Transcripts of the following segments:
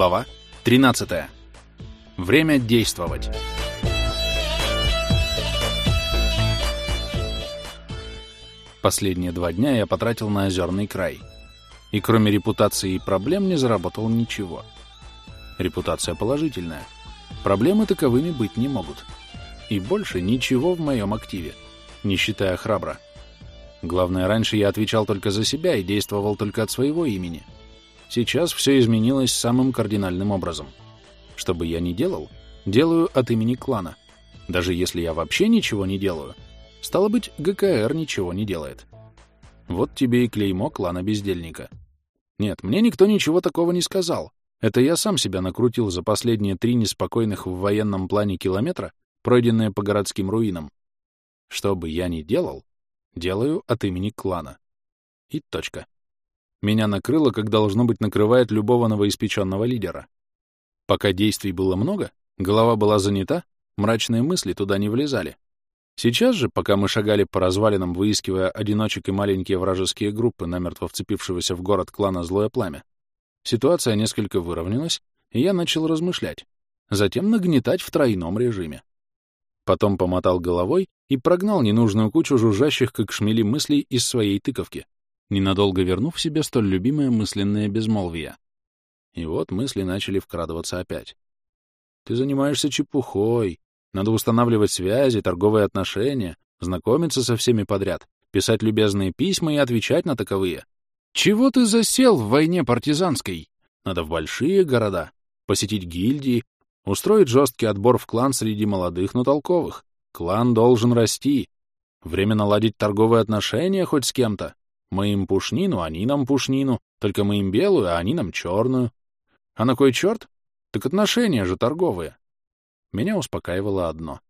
Глава 13. Время действовать. Последние два дня я потратил на озерный край. И кроме репутации и проблем не заработал ничего. Репутация положительная. Проблемы таковыми быть не могут. И больше ничего в моем активе, не считая храбро. Главное, раньше я отвечал только за себя и действовал только от своего имени. Сейчас все изменилось самым кардинальным образом. Что бы я ни делал, делаю от имени клана. Даже если я вообще ничего не делаю, стало быть, ГКР ничего не делает. Вот тебе и клеймо клана бездельника. Нет, мне никто ничего такого не сказал. Это я сам себя накрутил за последние три неспокойных в военном плане километра, пройденные по городским руинам. Что бы я ни делал, делаю от имени клана. И точка. Меня накрыло, как должно быть накрывает любого новоиспеченного лидера. Пока действий было много, голова была занята, мрачные мысли туда не влезали. Сейчас же, пока мы шагали по развалинам, выискивая одиночек и маленькие вражеские группы, намертво вцепившегося в город клана Злое Пламя, ситуация несколько выровнялась, и я начал размышлять, затем нагнетать в тройном режиме. Потом помотал головой и прогнал ненужную кучу жужжащих, как шмели, мыслей из своей тыковки, ненадолго вернув себе столь любимое мысленное безмолвие. И вот мысли начали вкрадываться опять. Ты занимаешься чепухой, надо устанавливать связи, торговые отношения, знакомиться со всеми подряд, писать любезные письма и отвечать на таковые. Чего ты засел в войне партизанской? Надо в большие города, посетить гильдии, устроить жесткий отбор в клан среди молодых, но толковых. Клан должен расти. Время наладить торговые отношения хоть с кем-то. Мы им пушнину, они нам пушнину, только мы им белую, а они нам черную. А на кой черт? Так отношения же торговые. Меня успокаивало одно.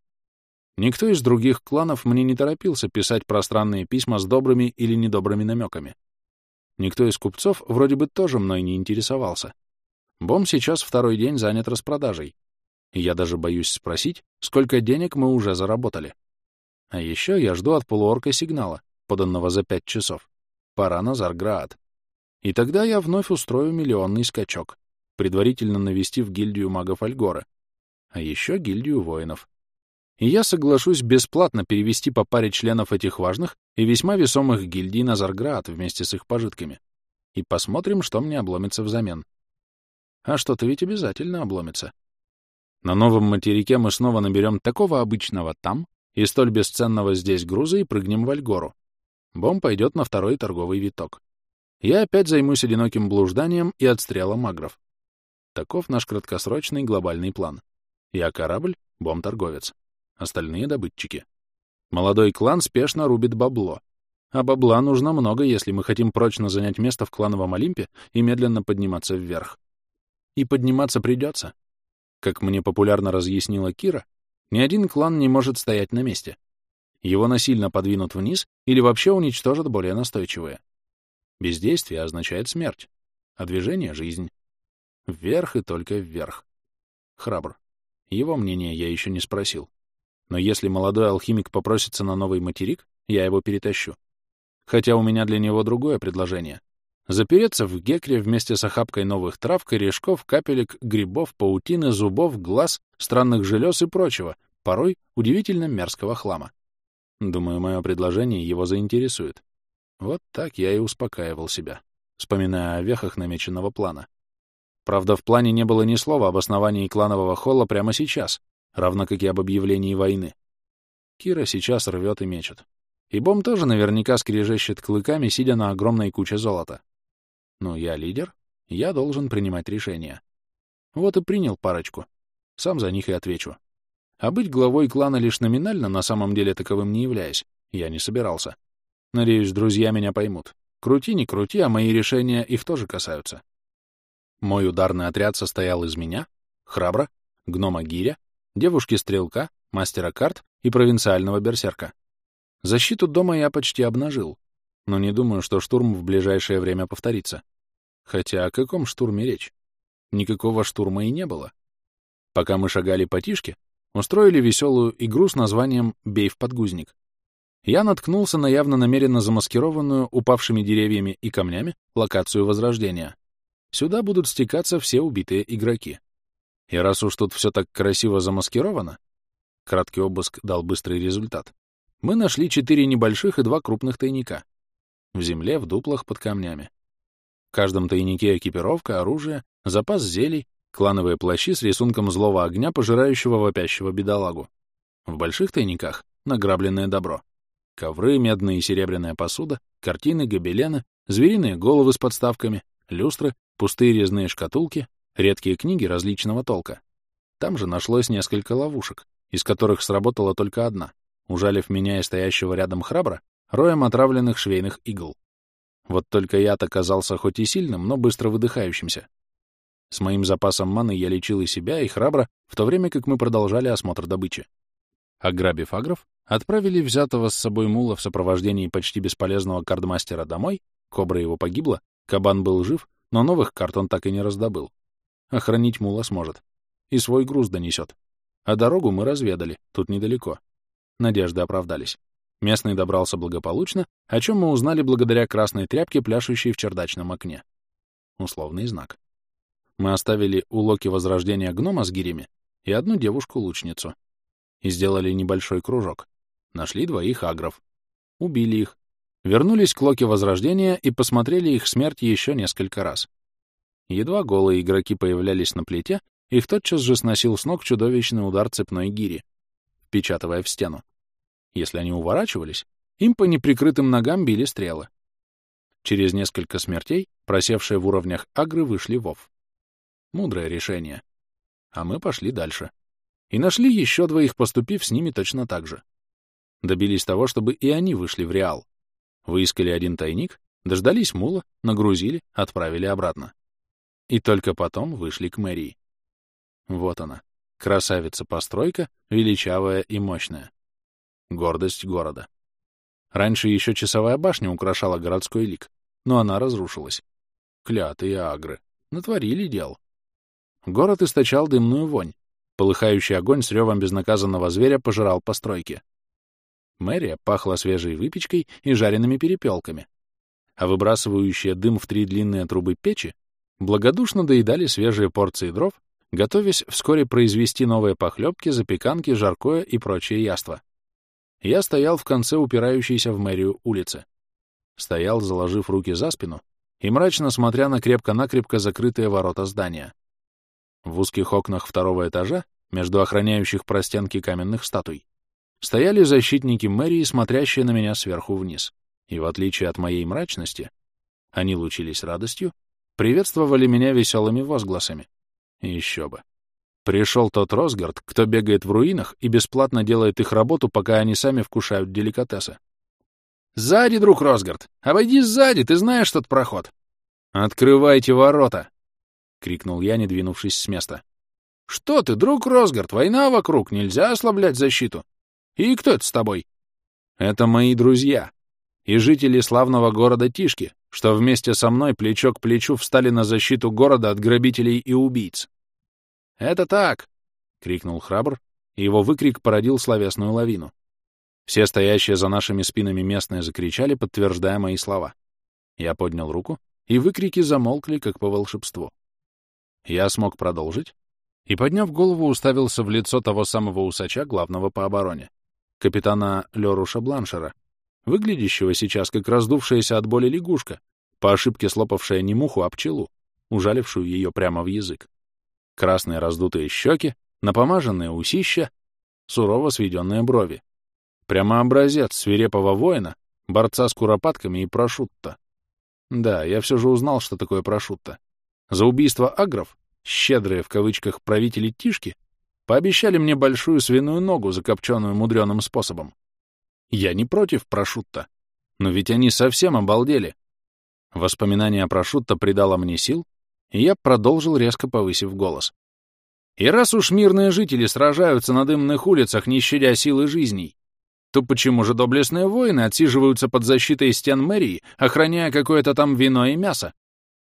Никто из других кланов мне не торопился писать пространные письма с добрыми или недобрыми намеками. Никто из купцов вроде бы тоже мной не интересовался. Бом сейчас второй день занят распродажей. И я даже боюсь спросить, сколько денег мы уже заработали. А еще я жду от полуорка сигнала, поданного за пять часов. Пора на Зарград. И тогда я вновь устрою миллионный скачок, предварительно навестив гильдию магов Альгора, а еще гильдию воинов. И я соглашусь бесплатно перевести по паре членов этих важных и весьма весомых гильдий на Зарград вместе с их пожитками. И посмотрим, что мне обломится взамен. А что-то ведь обязательно обломится. На новом материке мы снова наберем такого обычного там и столь бесценного здесь груза и прыгнем в Альгору. Бом пойдет на второй торговый виток. Я опять займусь одиноким блужданием и отстрелом магров. Таков наш краткосрочный глобальный план. Я корабль, бомб-торговец. Остальные — добытчики. Молодой клан спешно рубит бабло. А бабла нужно много, если мы хотим прочно занять место в клановом Олимпе и медленно подниматься вверх. И подниматься придется. Как мне популярно разъяснила Кира, ни один клан не может стоять на месте. Его насильно подвинут вниз или вообще уничтожат более настойчивые. Бездействие означает смерть, а движение — жизнь. Вверх и только вверх. Храбр. Его мнение я еще не спросил. Но если молодой алхимик попросится на новый материк, я его перетащу. Хотя у меня для него другое предложение. Запереться в гекре вместе с охапкой новых трав, корешков, капелек, грибов, паутины, зубов, глаз, странных желез и прочего, порой удивительно мерзкого хлама. Думаю, мое предложение его заинтересует. Вот так я и успокаивал себя, вспоминая о вехах намеченного плана. Правда, в плане не было ни слова об основании кланового холла прямо сейчас, равно как и об объявлении войны. Кира сейчас рвет и мечет. И Бом тоже наверняка скрежещет клыками, сидя на огромной куче золота. Но я лидер, я должен принимать решения. Вот и принял парочку. Сам за них и отвечу. А быть главой клана лишь номинально, на самом деле таковым не являясь, я не собирался. Надеюсь, друзья меня поймут. Крути, не крути, а мои решения их тоже касаются. Мой ударный отряд состоял из меня, храбра, гнома Гиря, девушки-стрелка, мастера карт и провинциального берсерка. Защиту дома я почти обнажил, но не думаю, что штурм в ближайшее время повторится. Хотя о каком штурме речь? Никакого штурма и не было. Пока мы шагали по тишке, устроили веселую игру с названием «Бей в подгузник». Я наткнулся на явно намеренно замаскированную упавшими деревьями и камнями локацию Возрождения. сюда будут стекаться все убитые игроки. И раз уж тут все так красиво замаскировано, краткий обыск дал быстрый результат, мы нашли четыре небольших и два крупных тайника. В земле, в дуплах, под камнями. В каждом тайнике экипировка, оружие, запас зелий, клановые плащи с рисунком злого огня, пожирающего вопящего бедолагу. В больших тайниках — награбленное добро. Ковры, медная и серебряная посуда, картины, гобелены, звериные головы с подставками, люстры, пустые резные шкатулки, редкие книги различного толка. Там же нашлось несколько ловушек, из которых сработала только одна, ужалив меня и стоящего рядом храбро, роем отравленных швейных игл. Вот только оказался хоть и сильным, но быстро выдыхающимся. С моим запасом маны я лечил и себя, и храбро, в то время как мы продолжали осмотр добычи. Ограбив агров, отправили взятого с собой мула в сопровождении почти бесполезного кардмастера домой, кобра его погибла, кабан был жив, но новых карт он так и не раздобыл. Охранить мула сможет. И свой груз донесет. А дорогу мы разведали, тут недалеко. Надежды оправдались. Местный добрался благополучно, о чем мы узнали благодаря красной тряпке, пляшущей в чердачном окне. Условный знак. Мы оставили у Локи возрождения гнома с гирями и одну девушку-лучницу. И сделали небольшой кружок. Нашли двоих агров. Убили их. Вернулись к Локе возрождения и посмотрели их смерть еще несколько раз. Едва голые игроки появлялись на плите, их тотчас же сносил с ног чудовищный удар цепной гири, впечатывая в стену. Если они уворачивались, им по неприкрытым ногам били стрелы. Через несколько смертей, просевшие в уровнях агры, вышли вов. Мудрое решение. А мы пошли дальше. И нашли еще двоих, поступив с ними точно так же. Добились того, чтобы и они вышли в Реал. Выискали один тайник, дождались мула, нагрузили, отправили обратно. И только потом вышли к мэрии. Вот она, красавица-постройка, величавая и мощная. Гордость города. Раньше еще часовая башня украшала городской лик, но она разрушилась. Клятые агры. Натворили дел. Город источал дымную вонь. Полыхающий огонь с ревом безнаказанного зверя пожирал постройки. Мэрия пахла свежей выпечкой и жареными перепелками, а выбрасывающие дым в три длинные трубы печи благодушно доедали свежие порции дров, готовясь вскоре произвести новые похлебки, запеканки, жаркое и прочие яства. Я стоял в конце упирающейся в мэрию улицы. Стоял, заложив руки за спину и мрачно смотря на крепко-накрепко закрытые ворота здания. В узких окнах второго этажа, между охраняющих простенки каменных статуй, стояли защитники мэрии, смотрящие на меня сверху вниз. И в отличие от моей мрачности, они лучились радостью, приветствовали меня веселыми возгласами. Еще бы. Пришел тот Росгард, кто бегает в руинах и бесплатно делает их работу, пока они сами вкушают деликатесы. «Сзади, друг Росгард! Обойди сзади, ты знаешь тот проход!» «Открывайте ворота!» — крикнул я, не двинувшись с места. «Что ты, друг Росгард, война вокруг, нельзя ослаблять защиту. И кто это с тобой?» «Это мои друзья и жители славного города Тишки, что вместе со мной плечо к плечу встали на защиту города от грабителей и убийц. «Это так!» — крикнул храбр, и его выкрик породил словесную лавину. Все стоящие за нашими спинами местные закричали, подтверждая мои слова. Я поднял руку, и выкрики замолкли, как по волшебству. Я смог продолжить, и, подняв голову, уставился в лицо того самого усача, главного по обороне, капитана Леруша Бланшера, выглядящего сейчас как раздувшаяся от боли лягушка, по ошибке слопавшая не муху, а пчелу, ужалившую ее прямо в язык красные раздутые щеки, напомаженные усища, сурово сведенные брови. Прямо образец свирепого воина, борца с куропатками и прошутто. Да, я все же узнал, что такое прошутто. За убийство агров, щедрые в кавычках правители Тишки, пообещали мне большую свиную ногу, закопченную мудреным способом. Я не против прошутто, но ведь они совсем обалдели. Воспоминание о прошутто придало мне сил, и я продолжил, резко повысив голос. И раз уж мирные жители сражаются на дымных улицах, не щадя силы жизней, то почему же доблестные воины отсиживаются под защитой стен мэрии, охраняя какое-то там вино и мясо?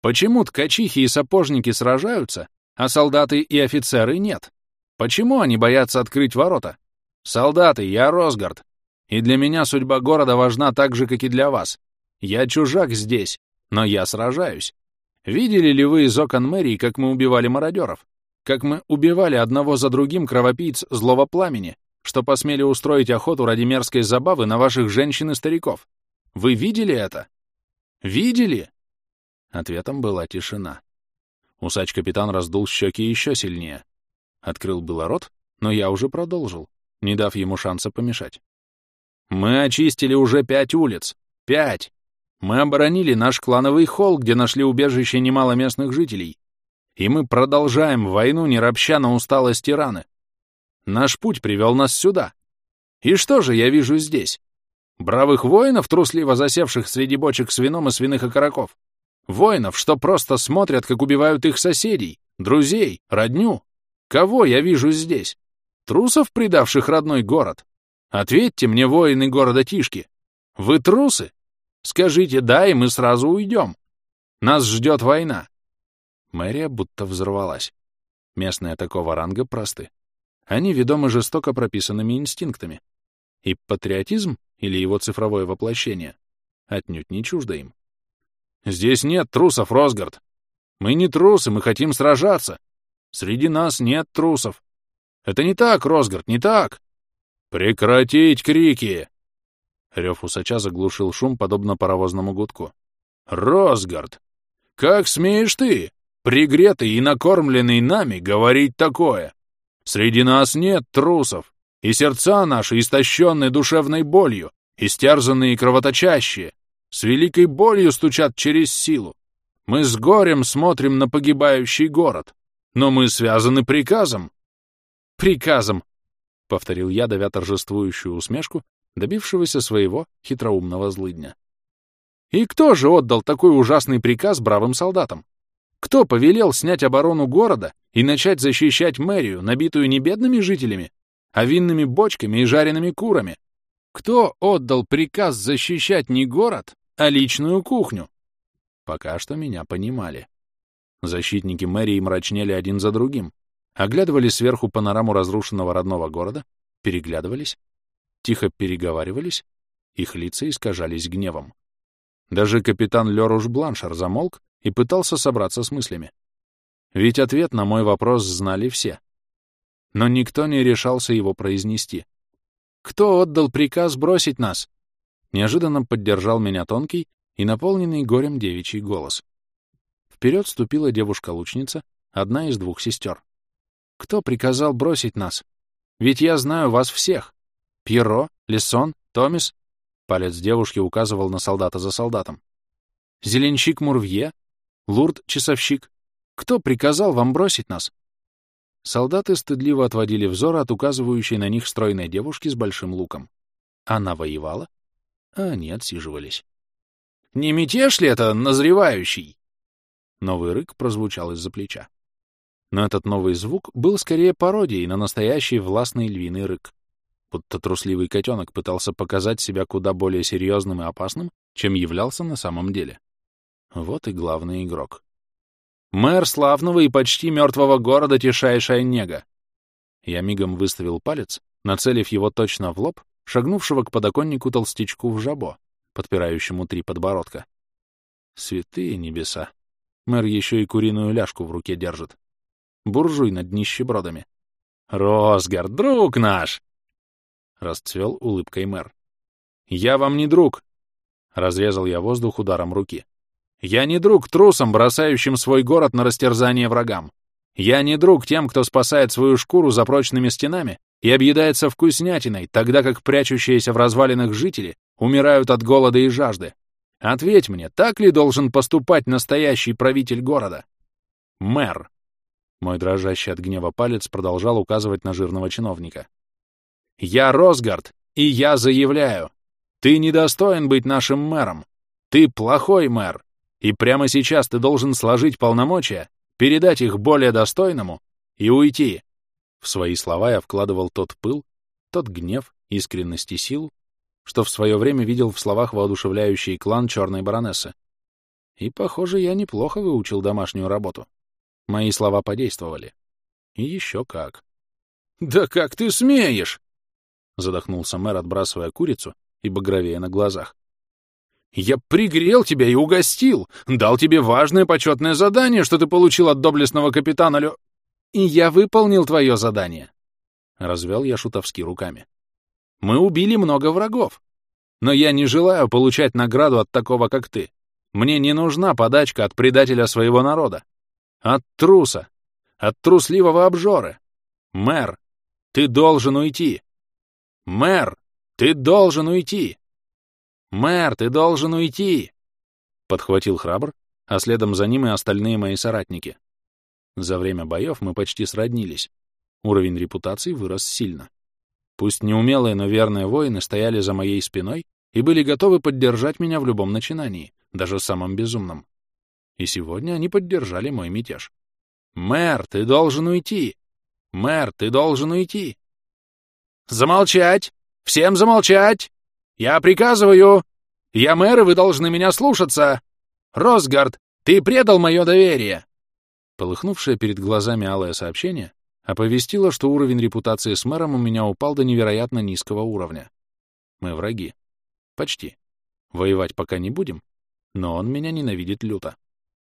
Почему ткачихи и сапожники сражаются, а солдаты и офицеры нет? Почему они боятся открыть ворота? Солдаты, я Росгард, и для меня судьба города важна так же, как и для вас. Я чужак здесь, но я сражаюсь. Видели ли вы из окон мэрии, как мы убивали мародеров? Как мы убивали одного за другим кровопийц злого пламени, что посмели устроить охоту ради мерзкой забавы на ваших женщин и стариков? Вы видели это? Видели?» Ответом была тишина. Усач-капитан раздул щеки еще сильнее. Открыл было рот, но я уже продолжил, не дав ему шанса помешать. «Мы очистили уже пять улиц. Пять! Мы оборонили наш клановый холл, где нашли убежище немало местных жителей. И мы продолжаем войну, не ропща на усталость тираны. Наш путь привел нас сюда. И что же я вижу здесь? Бравых воинов, трусливо засевших среди бочек с вином и свиных окороков? Воинов, что просто смотрят, как убивают их соседей, друзей, родню? Кого я вижу здесь? Трусов, предавших родной город? Ответьте мне, воины города Тишки. Вы трусы? Скажите «да», и мы сразу уйдем. Нас ждет война. Мэрия будто взорвалась. Местные такого ранга просты. Они ведомы жестоко прописанными инстинктами. И патриотизм, или его цифровое воплощение, отнюдь не чуждо им. Здесь нет трусов, Росгард. Мы не трусы, мы хотим сражаться. Среди нас нет трусов. Это не так, Росгард, не так. Прекратить крики! Рев усача заглушил шум, подобно паровозному гудку. «Росгард! Как смеешь ты, пригретый и накормленный нами, говорить такое? Среди нас нет трусов, и сердца наши истощенные душевной болью, истерзанные и кровоточащие, с великой болью стучат через силу. Мы с горем смотрим на погибающий город, но мы связаны приказом. Приказом, — повторил я, давя торжествующую усмешку, добившегося своего хитроумного злыдня. И кто же отдал такой ужасный приказ бравым солдатам? Кто повелел снять оборону города и начать защищать мэрию, набитую не бедными жителями, а винными бочками и жареными курами? Кто отдал приказ защищать не город, а личную кухню. Пока что меня понимали. Защитники мэрии мрачнели один за другим, оглядывали сверху панораму разрушенного родного города, переглядывались, тихо переговаривались, их лица искажались гневом. Даже капитан Леруш Бланшар замолк и пытался собраться с мыслями. Ведь ответ на мой вопрос знали все. Но никто не решался его произнести. Кто отдал приказ бросить нас? Неожиданно поддержал меня тонкий и наполненный горем девичий голос. Вперед ступила девушка-лучница, одна из двух сестер. «Кто приказал бросить нас? Ведь я знаю вас всех. Пьеро, Лессон, Томис...» Палец девушки указывал на солдата за солдатом. «Зеленщик Мурвье? Лурд-часовщик? Кто приказал вам бросить нас?» Солдаты стыдливо отводили взор от указывающей на них стройной девушки с большим луком. Она воевала? А они отсиживались. «Не мятеж ли это, назревающий?» Новый рык прозвучал из-за плеча. Но этот новый звук был скорее пародией на настоящий властный львиный рык. Будто трусливый котенок пытался показать себя куда более серьезным и опасным, чем являлся на самом деле. Вот и главный игрок. «Мэр славного и почти мертвого города Тишайшая Нега!» Я мигом выставил палец, нацелив его точно в лоб шагнувшего к подоконнику толстячку в жабо, подпирающему три подбородка. Святые небеса! Мэр еще и куриную ляжку в руке держит. Буржуй над нищебродами. «Росгар, друг наш!» Расцвел улыбкой мэр. «Я вам не друг!» Разрезал я воздух ударом руки. «Я не друг трусам, бросающим свой город на растерзание врагам. Я не друг тем, кто спасает свою шкуру за прочными стенами и объедается вкуснятиной, тогда как прячущиеся в развалинах жители умирают от голода и жажды. Ответь мне, так ли должен поступать настоящий правитель города? Мэр. Мой дрожащий от гнева палец продолжал указывать на жирного чиновника. Я Росгард, и я заявляю, ты недостоин быть нашим мэром. Ты плохой мэр, и прямо сейчас ты должен сложить полномочия, передать их более достойному и уйти. В свои слова я вкладывал тот пыл, тот гнев, искренность и силу, что в свое время видел в словах воодушевляющий клан черной баронессы. И, похоже, я неплохо выучил домашнюю работу. Мои слова подействовали. И еще как. «Да как ты смеешь!» — задохнулся мэр, отбрасывая курицу и багровее на глазах. Я пригрел тебя и угостил, дал тебе важное почетное задание, что ты получил от доблестного капитана Лё... И я выполнил твое задание. Развел я шутовски руками. Мы убили много врагов. Но я не желаю получать награду от такого, как ты. Мне не нужна подачка от предателя своего народа. От труса. От трусливого обжоры. Мэр, ты должен уйти. Мэр, ты должен уйти. Мэр, ты должен уйти. Подхватил храбр, а следом за ним и остальные мои соратники. За время боев мы почти сроднились. Уровень репутации вырос сильно. Пусть неумелые, но верные воины стояли за моей спиной и были готовы поддержать меня в любом начинании, даже самом безумном. И сегодня они поддержали мой мятеж. «Мэр, ты должен уйти! Мэр, ты должен уйти!» «Замолчать! Всем замолчать! Я приказываю! Я мэр, и вы должны меня слушаться! Росгард, ты предал мое доверие!» Полыхнувшее перед глазами алое сообщение оповестило, что уровень репутации с мэром у меня упал до невероятно низкого уровня. Мы враги. Почти. Воевать пока не будем, но он меня ненавидит люто.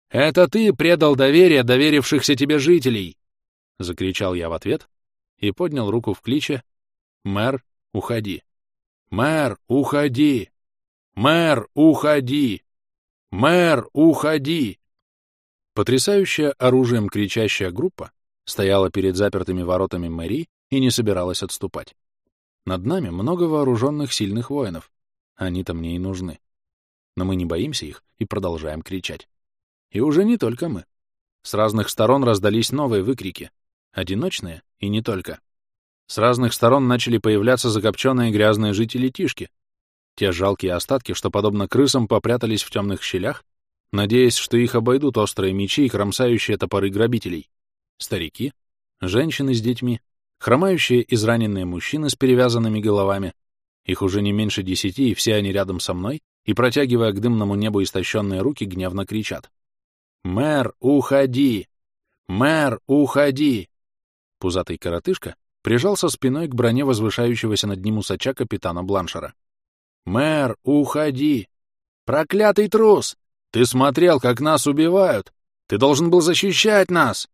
«Это ты предал доверие доверившихся тебе жителей!» — закричал я в ответ и поднял руку в кличе «Мэр, уходи! Мэр, уходи! Мэр, уходи! Мэр, уходи!» Потрясающая оружием кричащая группа стояла перед запертыми воротами мэрии и не собиралась отступать. Над нами много вооруженных сильных воинов. Они-то мне и нужны. Но мы не боимся их и продолжаем кричать. И уже не только мы. С разных сторон раздались новые выкрики. Одиночные и не только. С разных сторон начали появляться закопченные грязные жители Тишки. Те жалкие остатки, что, подобно крысам, попрятались в темных щелях надеясь, что их обойдут острые мечи и кромсающие топоры грабителей. Старики, женщины с детьми, хромающие израненные мужчины с перевязанными головами. Их уже не меньше десяти, и все они рядом со мной, и, протягивая к дымному небу истощенные руки, гневно кричат. «Мэр, уходи! Мэр, уходи!» Пузатый коротышка прижался спиной к броне возвышающегося над ним усача капитана Бланшера. «Мэр, уходи! Проклятый трус! Ты смотрел, как нас убивают! Ты должен был защищать нас!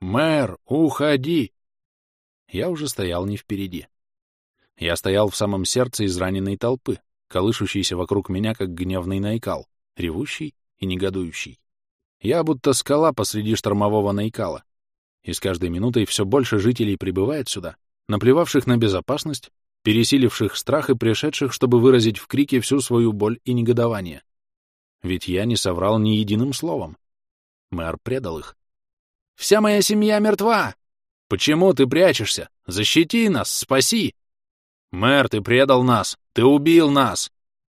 Мэр, уходи!» Я уже стоял не впереди. Я стоял в самом сердце израненной толпы, колышущейся вокруг меня, как гневный найкал, ревущий и негодующий. Я будто скала посреди штормового найкала. И с каждой минутой все больше жителей прибывает сюда, наплевавших на безопасность, пересиливших страх и пришедших, чтобы выразить в крике всю свою боль и негодование. Ведь я не соврал ни единым словом. Мэр предал их. «Вся моя семья мертва! Почему ты прячешься? Защити нас, спаси!» «Мэр, ты предал нас! Ты убил нас!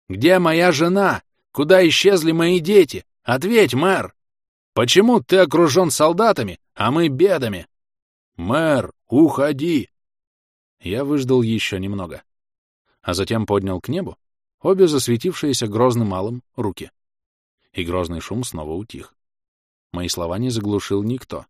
Где моя жена? Куда исчезли мои дети? Ответь, мэр! Почему ты окружен солдатами, а мы бедами? Мэр, уходи!» Я выждал еще немного, а затем поднял к небу обе засветившиеся грозным малым руки и грозный шум снова утих. Мои слова не заглушил никто.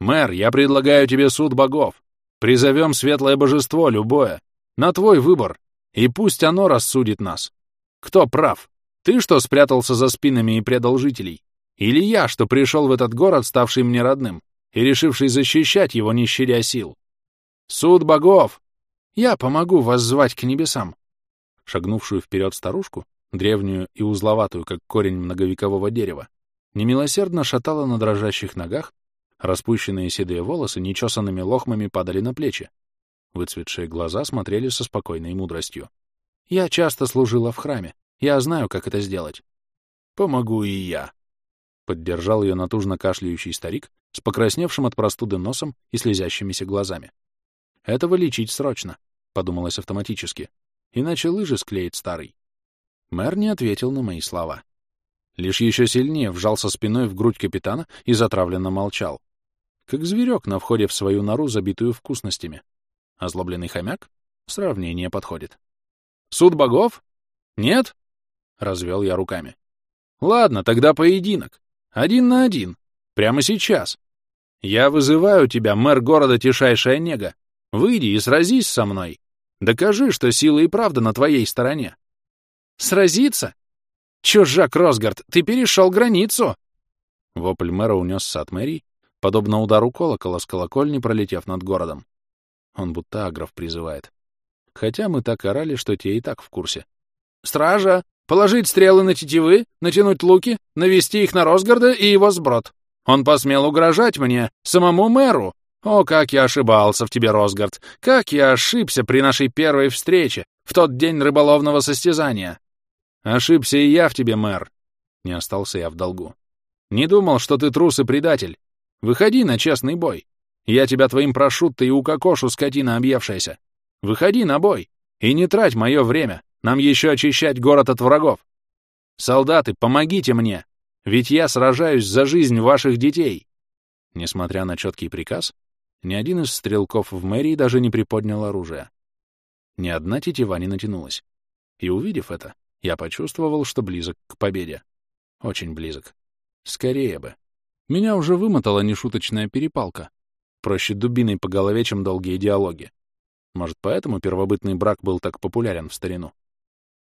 «Мэр, я предлагаю тебе суд богов. Призовем светлое божество, любое, на твой выбор, и пусть оно рассудит нас. Кто прав? Ты, что спрятался за спинами и предал жителей? Или я, что пришел в этот город, ставший мне родным, и решивший защищать его, не щадя сил? Суд богов! Я помогу вас звать к небесам!» Шагнувшую вперед старушку древнюю и узловатую, как корень многовекового дерева, немилосердно шатала на дрожащих ногах, распущенные седые волосы нечесанными лохмами падали на плечи, выцветшие глаза смотрели со спокойной мудростью. «Я часто служила в храме, я знаю, как это сделать». «Помогу и я», — поддержал ее натужно кашляющий старик с покрасневшим от простуды носом и слезящимися глазами. «Этого лечить срочно», — подумалось автоматически, иначе лыжи склеит старый. Мэр не ответил на мои слова. Лишь еще сильнее вжался спиной в грудь капитана и затравленно молчал. Как зверек на входе в свою нору, забитую вкусностями. Озлобленный хомяк? Сравнение подходит. «Суд богов? Нет?» — развел я руками. «Ладно, тогда поединок. Один на один. Прямо сейчас. Я вызываю тебя, мэр города Тишайшая Нега. Выйди и сразись со мной. Докажи, что сила и правда на твоей стороне. Сразиться? «Чужак Росгард, ты перешел границу!» Вопль мэра унесся от мэрии, подобно удару колокола с колокольни, пролетев над городом. Он будто агров призывает. Хотя мы так орали, что те и так в курсе. «Стража! Положить стрелы на тетивы, натянуть луки, навести их на Росгарда и его сброд. Он посмел угрожать мне, самому мэру. О, как я ошибался в тебе, Росгард! Как я ошибся при нашей первой встрече, в тот день рыболовного состязания! Ошибся и я в тебе, мэр. Не остался я в долгу. Не думал, что ты трус и предатель. Выходи на честный бой. Я тебя твоим прошу, ты и укокошу, скотина объевшаяся. Выходи на бой и не трать мое время. Нам еще очищать город от врагов. Солдаты, помогите мне, ведь я сражаюсь за жизнь ваших детей. Несмотря на четкий приказ, ни один из стрелков в мэрии даже не приподнял оружие. Ни одна тетива не натянулась. И увидев это, я почувствовал, что близок к победе. Очень близок. Скорее бы. Меня уже вымотала нешуточная перепалка. Проще дубиной по голове, чем долгие диалоги. Может, поэтому первобытный брак был так популярен в старину?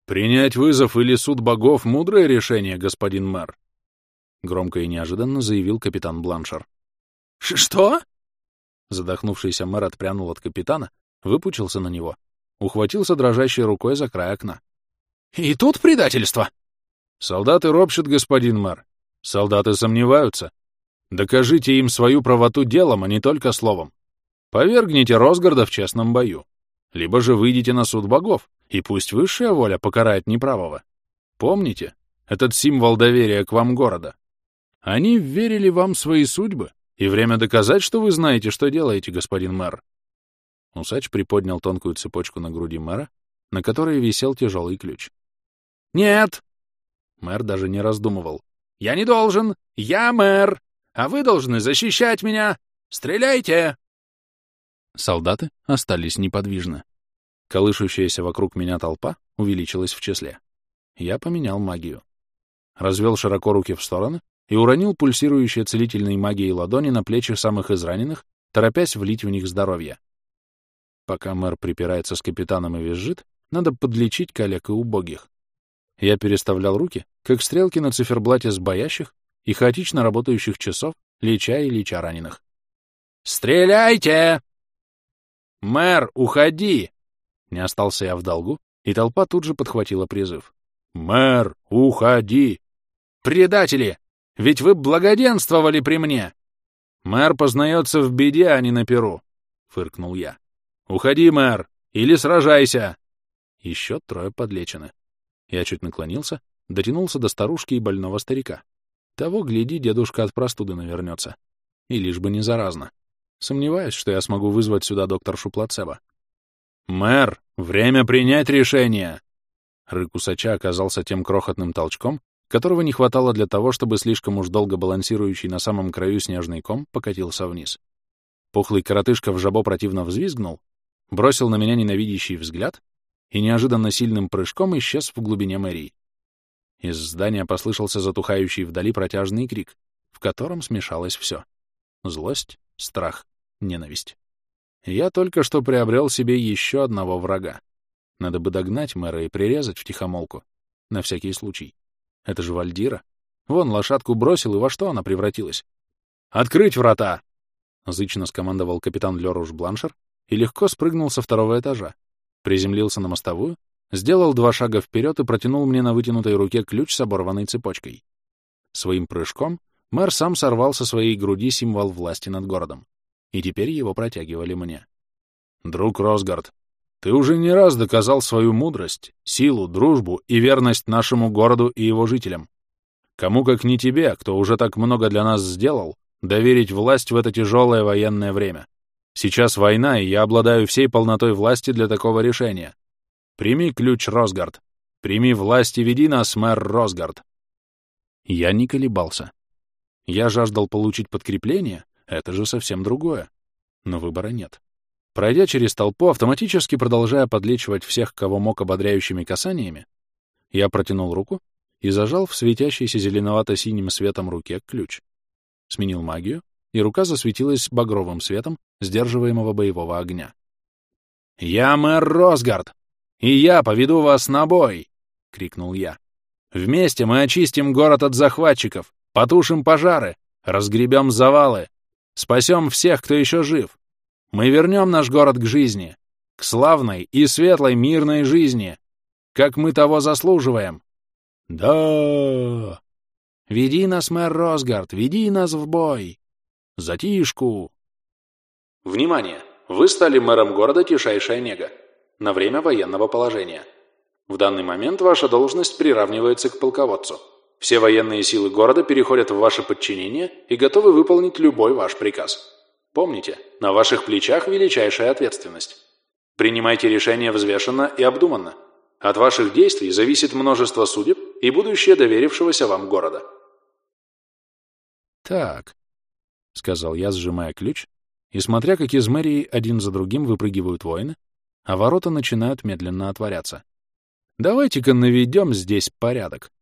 «Принять вызов или суд богов — мудрое решение, господин мэр», — громко и неожиданно заявил капитан Бланшер. «Что?» Задохнувшийся мэр отпрянул от капитана, выпучился на него, ухватился дрожащей рукой за край окна. «И тут предательство!» «Солдаты ропщут, господин мэр. Солдаты сомневаются. Докажите им свою правоту делом, а не только словом. Повергните Росгарда в честном бою. Либо же выйдите на суд богов, и пусть высшая воля покарает неправого. Помните, этот символ доверия к вам города. Они верили вам свои судьбы, и время доказать, что вы знаете, что делаете, господин мэр. Усач приподнял тонкую цепочку на груди мэра, на которой висел тяжелый ключ. «Нет!» Мэр даже не раздумывал. «Я не должен! Я мэр! А вы должны защищать меня! Стреляйте!» Солдаты остались неподвижны. Колышущаяся вокруг меня толпа увеличилась в числе. Я поменял магию. Развел широко руки в стороны и уронил пульсирующие целительной магией ладони на плечи самых израненных, торопясь влить в них здоровье. Пока мэр припирается с капитаном и визжит, надо подлечить коллег и убогих. Я переставлял руки, как стрелки на циферблате с боящих и хаотично работающих часов, леча и леча раненых. «Стреляйте!» «Мэр, уходи!» Не остался я в долгу, и толпа тут же подхватила призыв. «Мэр, уходи!» «Предатели! Ведь вы благоденствовали при мне!» «Мэр познается в беде, а не на перу», — фыркнул я. «Уходи, мэр, или сражайся!» Еще трое подлечены. Я чуть наклонился, дотянулся до старушки и больного старика. Того, гляди, дедушка от простуды навернется. И лишь бы не заразно. Сомневаюсь, что я смогу вызвать сюда докторшу Плацеба. «Мэр, время принять решение!» Рык усача оказался тем крохотным толчком, которого не хватало для того, чтобы слишком уж долго балансирующий на самом краю снежный ком покатился вниз. Пухлый коротышка в жабо противно взвизгнул, бросил на меня ненавидящий взгляд и неожиданно сильным прыжком исчез в глубине мэрии. Из здания послышался затухающий вдали протяжный крик, в котором смешалось все — злость, страх, ненависть. Я только что приобрел себе еще одного врага. Надо бы догнать мэра и прирезать втихомолку. На всякий случай. Это же Вальдира. Вон, лошадку бросил, и во что она превратилась? «Открыть врата!» Зычно скомандовал капитан Леруш Бланшер и легко спрыгнул со второго этажа, приземлился на мостовую, сделал два шага вперед и протянул мне на вытянутой руке ключ с оборванной цепочкой. Своим прыжком Мэр сам сорвал со своей груди символ власти над городом, и теперь его протягивали мне. «Друг Росгард, ты уже не раз доказал свою мудрость, силу, дружбу и верность нашему городу и его жителям. Кому, как не тебе, кто уже так много для нас сделал, доверить власть в это тяжелое военное время? Сейчас война, и я обладаю всей полнотой власти для такого решения. Прими ключ, Росгард. Прими власть и веди нас, мэр Росгард. Я не колебался. Я жаждал получить подкрепление, это же совсем другое. Но выбора нет. Пройдя через толпу, автоматически продолжая подлечивать всех, кого мог ободряющими касаниями, я протянул руку и зажал в светящейся зеленовато-синим светом руке ключ. Сменил магию, и рука засветилась багровым светом сдерживаемого боевого огня. «Я мэр Росгард, и я поведу вас на бой!» — крикнул я. Вместе мы очистим город от захватчиков, потушим пожары, разгребем завалы, спасем всех, кто еще жив. Мы вернем наш город к жизни, к славной и светлой мирной жизни, как мы того заслуживаем. Да! Веди нас, мэр Росгард, веди нас в бой! Затишку! Внимание! Вы стали мэром города Тишайшая Нега на время военного положения. В данный момент ваша должность приравнивается к полководцу. Все военные силы города переходят в ваше подчинение и готовы выполнить любой ваш приказ. Помните, на ваших плечах величайшая ответственность. Принимайте решения взвешенно и обдуманно. От ваших действий зависит множество судеб и будущее доверившегося вам города. «Так», — сказал я, сжимая ключ, и смотря, как из мэрии один за другим выпрыгивают воины, а ворота начинают медленно отворяться. «Давайте-ка наведем здесь порядок».